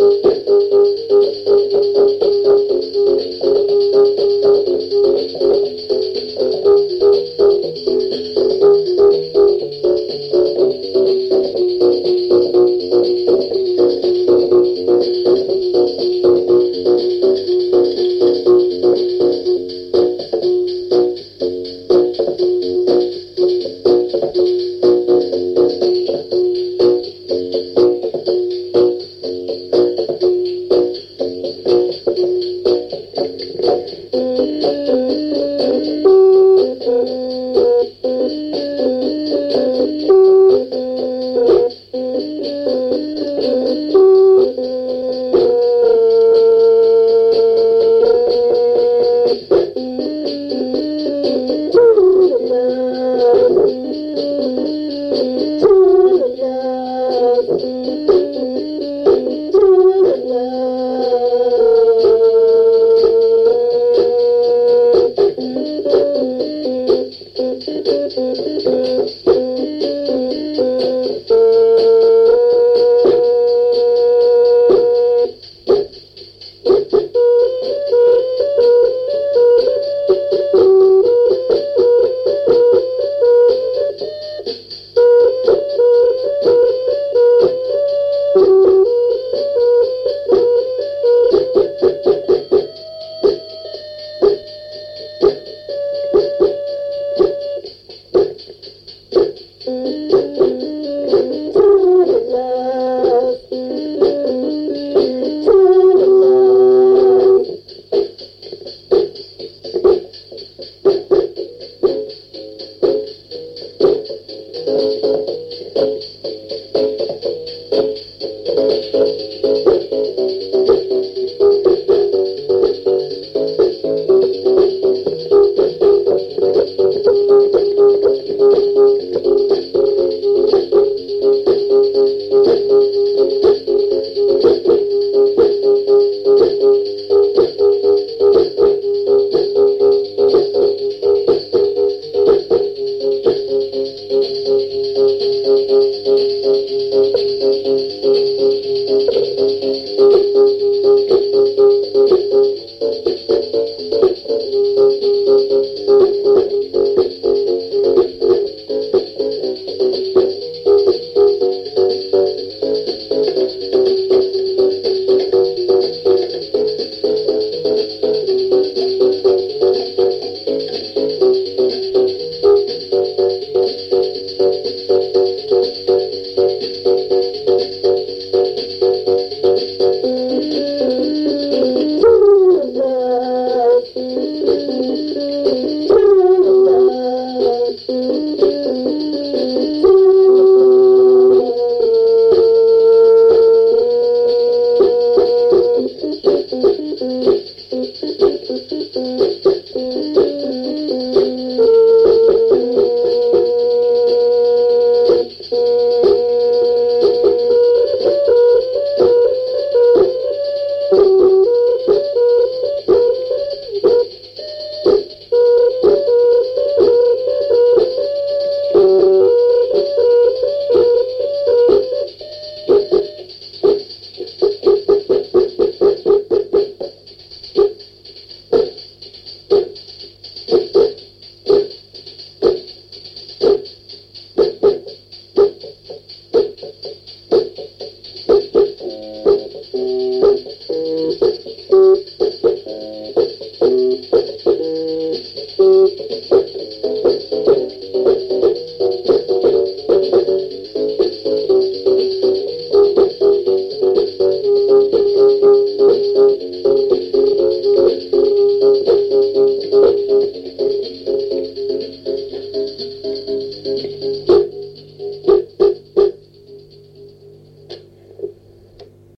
Gracias.